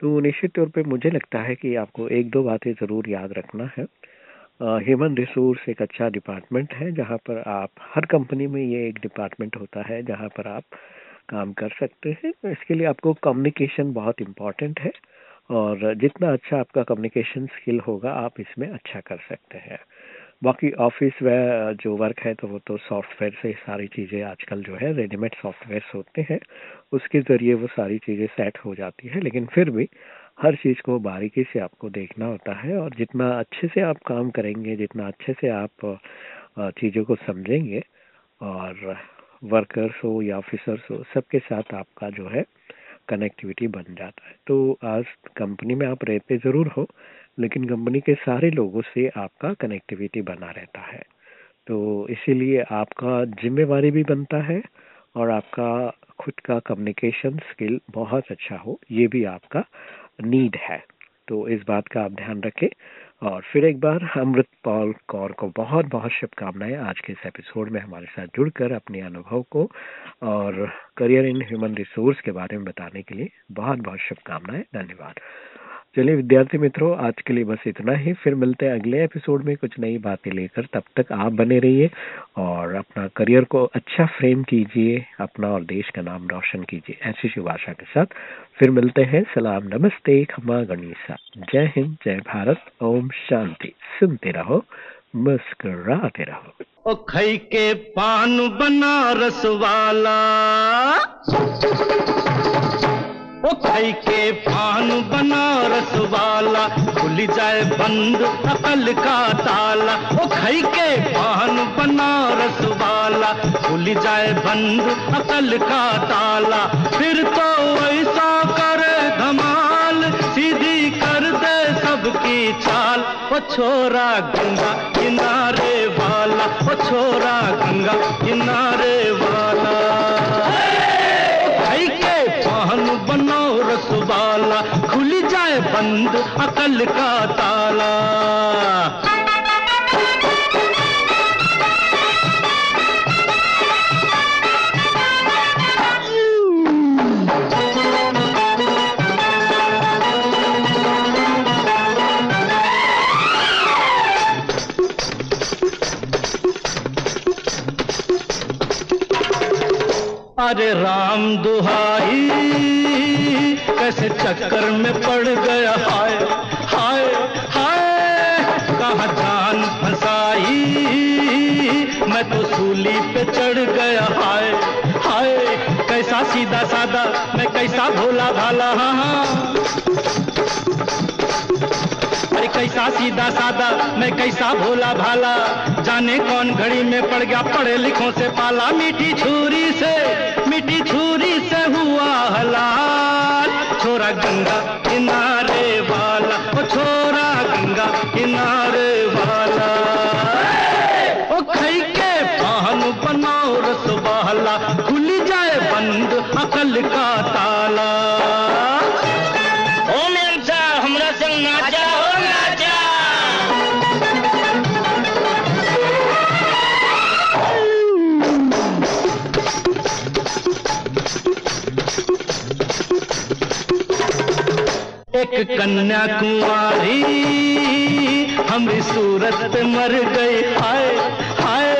S2: तो निश्चित तौर पे मुझे लगता है कि आपको एक दो बातें ज़रूर याद रखना है। ह्यूमन रिसोर्स एक अच्छा डिपार्टमेंट है, जहाँ पर आप, हर कंपनी में ये एक डिपार्टमेंट होता है, जहाँ पर आप काम कर सकते हैं। इसके लिए आपको कम्युनिकेशन बहुत इंपॉर्टेंट है और जितना अच्छा आपका कम्युनिकेशन स्किल होगा, आप इसमें अच्छा कर सकते हैं। बाकी ऑफ़िस व जो वर्क है तो वो तो सॉफ्टवेयर से सारी चीज़ें आजकल जो है रेडीमेड सॉफ्टवेयर होते हैं। उसके ज़रिए वो सारी चीज़ें सेट हो जाती है, लेकिन फिर भी हर चीज़ को बारीकी से आपको देखना होता है और जितना अच्छे से आप काम करेंगे, जितना अच्छे से आप चीज़ों को समझेंगे और वर्कर्स हो या ऑफिसर्स हो, सबके साथ आपका जो है कनेक्टिविटी बन जाता है। तो आज कंपनी में आप रहते ज़रूर हो, लेकिन कंपनी के सारे लोगों से आपका कनेक्टिविटी बना रहता है। तो इसीलिए आपका जिम्मेवारी भी बनता है और आपका खुद का कम्युनिकेशन स्किल बहुत अच्छा हो, ये भी आपका नीड है। तो इस बात का आप ध्यान रखें। और फिर एक बार अमृत पॉल कौर को बहुत बहुत शुभकामनाएँ आज के इस एपिसोड में हमारे साथ जुड़कर अपने अनुभव को और करियर इन ह्यूमन रिसोर्स के बारे में बताने के लिए बहुत बहुत शुभकामनाएँ। धन्यवाद। चलिए विद्यार्थी मित्रों, आज के लिए बस इतना ही। फिर मिलते हैं अगले एपिसोड में कुछ नई बातें लेकर। तब तक आप बने रहिए और अपना करियर को अच्छा फ्रेम कीजिए, अपना और देश का नाम रोशन कीजिए। ऐसी शुभ आशा के साथ फिर मिलते हैं। सलाम, नमस्ते खमा गणिसा जय हिंद, जय भारत। ओम शांति। सुनते रहो, मुस्कुराते रहो।
S4: ओ खई के पान बनारस वाला। ओ खई के पान बनारस वाला, खुल जाए बंद अकल का ताला। ओ खई के पान बनारस वाला, खुल जाए बंद अकल का ताला। फिर तो ऐसा करे धमाल, सीधी कर दे सबकी चाल। ओ छोरा गंगा किनारे वाला, ओ छोरा गंगा किनारे वाला। बंद अकल का ताला। अरे राम दुहाई। कैसे चक्कर में पड़ गया? हाय हाय हाय, कहा जान फंसाई? मैं तो सूली पे चढ़ गया। हाय हाय, कैसा सीधा सादा मैं कैसा भोला भाला? हाँ हाँ। अरे कैसा सीधा सादा मैं कैसा भोला भाला? जाने कौन घड़ी में पड़ गया? पढ़े लिखों से पाला। मीठी छुरी से, मीठी छुरी से हुआ हलाल छोरा गंगा किनारे कन्या कुंवारी हमारी सूरत मर गई हाय हाय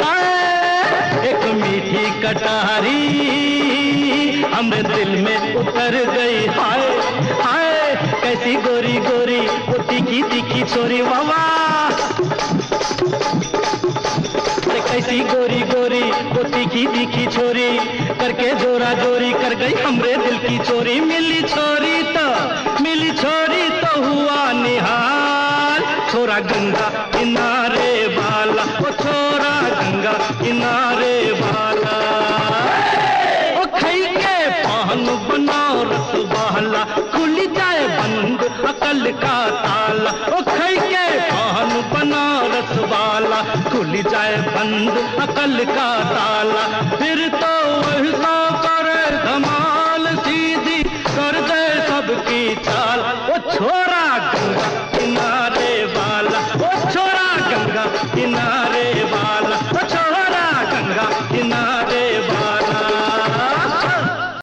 S4: हाय, एक मीठी कटारी हमरे दिल में उतर गई हाय हाय, कैसी गोरी गोरी वो तीखी तीखी छोरी अरे कैसी गोरी गोरी वो तीखी तीखी छोरी करके जोरा जोरी कर गई हमरे दिल की चोरी। मिली छोरी तो मिली छोरी तो हुआ निहाल। छोरा गंगा किनारे वाला, ओ छोरा गंगा किनारे वाला। ओ खई के पहन बनाओ रस वाला खुल जाए बंद अकल का ताला। ओ खई के पान बनाओ रस वाला खुल जाए बंद अकल का ताला। फिर तो वही